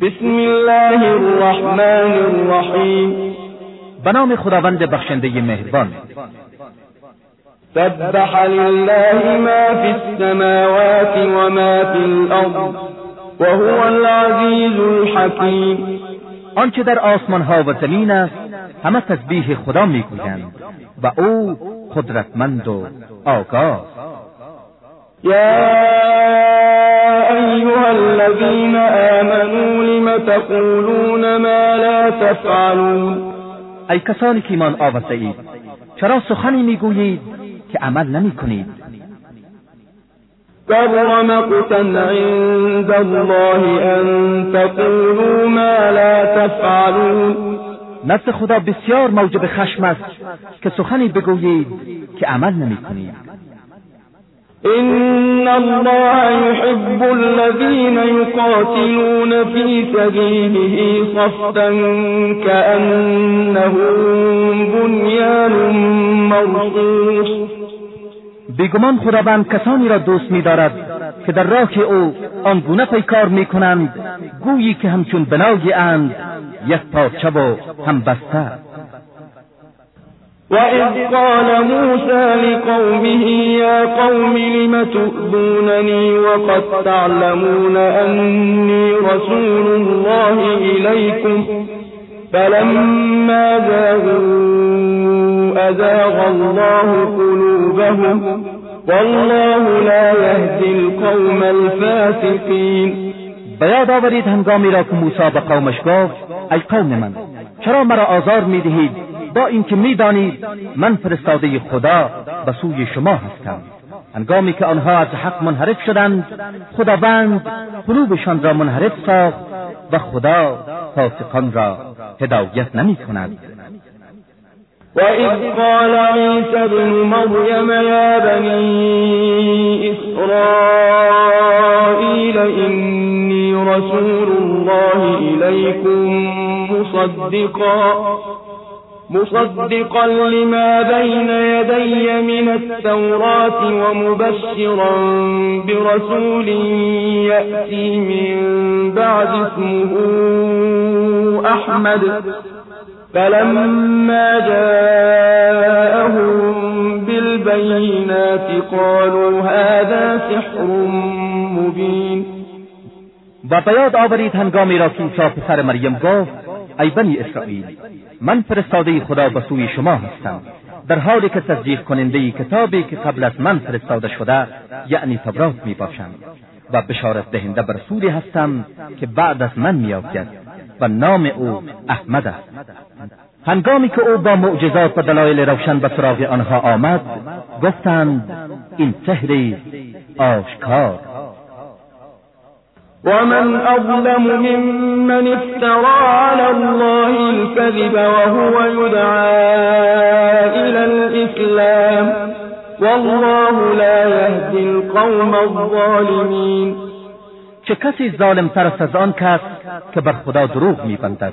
بسم الله الرحمن الرحیم به نام خداوند بخشنده مهربان. سبح لله ما في السماوات وما في الأرض وهو العزیز الحکیم. آنچه در آسمان ها و زمین است همه تسبیح خدا می‌گویند و او قدرتمند و آگاه. یا ایها الذین آمنوا تقولون ما لا تفعلون. ای کسانی که ایمان آورده اید چرا سخنی می‌گویید که عمل نمی کنید كبر مقتا عند الله ان تقولوا ما لا تفعلون. نزد خدا بسیار موجب خشم است که سخنی بگویید که عمل نمی کنید إن الله يحب الذين يقاتلون في سبيله صفا كأنهم بنيان مرصوص. بیگمان خداوند کسانی را دوست می‌دارد که در راه او آنگونه پیکار می‌کنند گویی که همچون بنایی اند یک پارچه و هم بسته وإذ قال موسى لقومه يا قوم لم تؤذونني وقد تعلمون أني رسول الله إليكم فلما زاغوا أزاغ الله قلوبهم والله لا يهدي القوم الفاسقين. بیاد آورید هنگامی را که موسی به قومش گفت ای قوم من؟ چرا مرا آزار میدهید؟ با اینکه می‌دانید من فرستاده خدا به سوی شما هستم. هنگامی که آنها از حق منحرف شدند خداوند قلوبشان را منحرف ساخت و خدا فاسقان را هدایت نمی کند وإذ قال عيسى ابن مريم يا بني إسرائيل إني رسول الله إليكم مصدقا. مصدقا لما بين يدي من التوراة ومبشرا برسول يأتي من بعد اسمه أحمد. فلما جاءهم بالبينات قالوا هذا سحر مبين. و بیاد آورید هنگامی را که عیسی پسر مریم گفت ای بنی اسرائیل من فرستاده خدا به سوی شما هستم. در حالی که تصدیق کننده کتابی که قبل از من فرستاده شده یعنی تورات می باشم و بشارت دهنده بر رسولی هستم که بعد از من می و نام او احمد است. هنگامی که او با معجزات و دلایل روشن به سراغ آنها آمد گفتند این سحری آشکار. ومن أظلم ممن افترى على الله الكذب وهو يدعى إلى الإسلام والله لا يهدي القوم الظالمين. چه کسی ظالم تر است از آن کس که بر خدا دروغ میبندد؟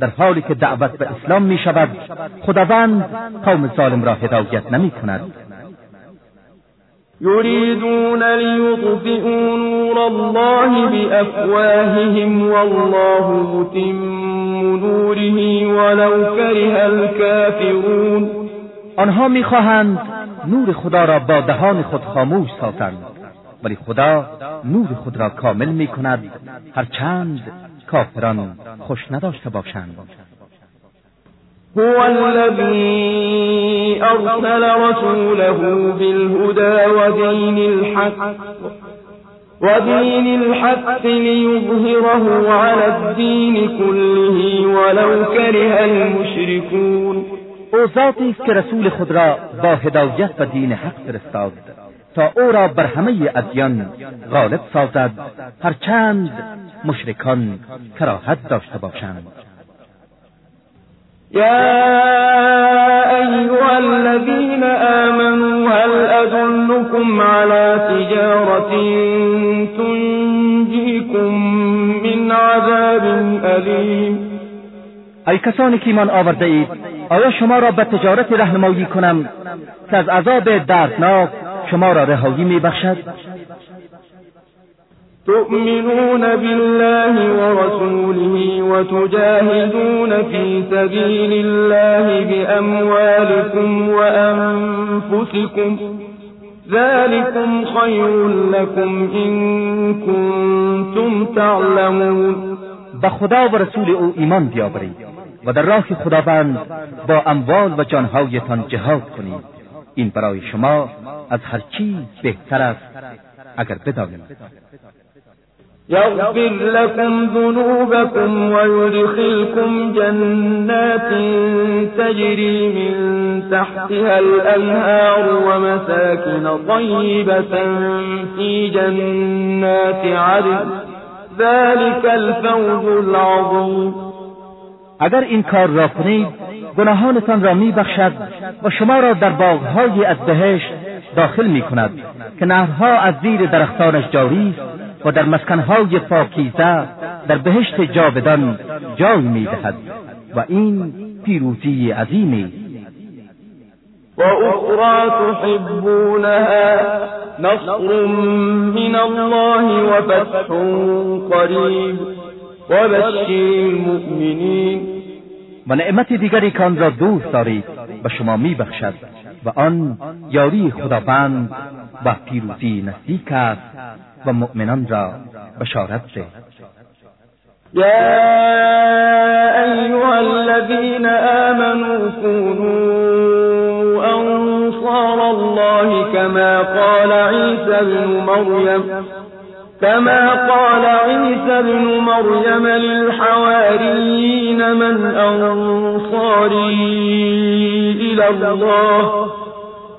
در حالی که دعوت به اسلام می شود خداوند قوم ظالم را هدایت نمی کند يريدون ليطفئوا نور الله بأفواههم والله متم نوره ولو كره الكافرون. آنها می‌خواهند نور خدا را با دهان خود خاموش سازند ولی خدا نور خود را کامل می کند هرچند کافران خوش نداشته باشند. هو الذي أرسل رسوله بالهدى ودين الحق ودين الحق ليظهره على الدين كله ولو كره المشركون. او ذاتی است که رسول خود را با هدایت و دین حق فرستاد تا او را بر همه ادیان غالب سازد هرچند مشرکان کراهت داشته باشند. يا أيها الذين آمنوا هل أدلكم على تجارة تنجيكم من عذاب أليم؟ ای کسانی که ایمان آورده اید آیا شما را به تجارت رهنمایی کنم؟ که از عذاب دردناک شما را رهایی میبخشد؟ تؤمنون بالله ورسوله وتجاهدون في سبيل الله بأموالكم وأنفسكم ذلكم خير لكم إن كنتم تعلمون. به خدا و رسول او ایمان بیاورید و در راه خداوند با اموال و جانهایتان جهاد کنید. این برای شما از هر چیز بهتر است. اگر بدانید. يغفر لكم ذنوبكم ويدخلكم جنات تجري من تحتها الأنهار ومساكن طيبة في جنات عدن. ذلك الفوز العظيم. اگر این کار را کنید گناهانتان را میبخشد و شما را در باغهای از بهشت داخل می کند که نهرها از زیر درختانش جاری است و در مسکنهای پاکیزه در بهشت جاودان جای می‌دهد. و این پیروزی عظیمی. و اخرى تحبونها نصر من الله و فتح قریب. و بشر المؤمنین. و نعمت دیگری کان را دوست دارید و شما میبخشد. و آن یاری خداوند و پیروزی نزدیک است. و مؤمنان را بشارت ده. يا أيها الذين آمنوا كونوا أنصار الله كما قال عيسى بن مريم كما قال عيسى بن مريم للحواريين من أنصاري إلى الله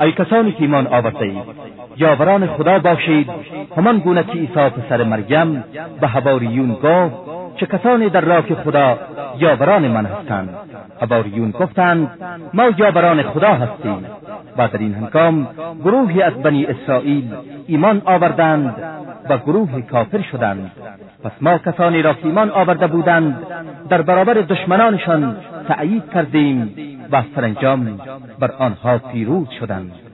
ای کسانی که ایمان آورده اید یاوران خدا باشید همان گونه که عیسی پسر مریم به حواریون گفت چه کسانی در راه خدا یاوران من هستند. حواریون گفتند ما یاوران خدا هستیم. و در این هنگام گروهی از بنی اسرائیل ایمان آوردند و گروه کافر شدند. پس ما کسانی را که ایمان آورده بودند در برابر دشمنانشان تأیید کردیم. و سرانجام بر آنها پیروز شدند.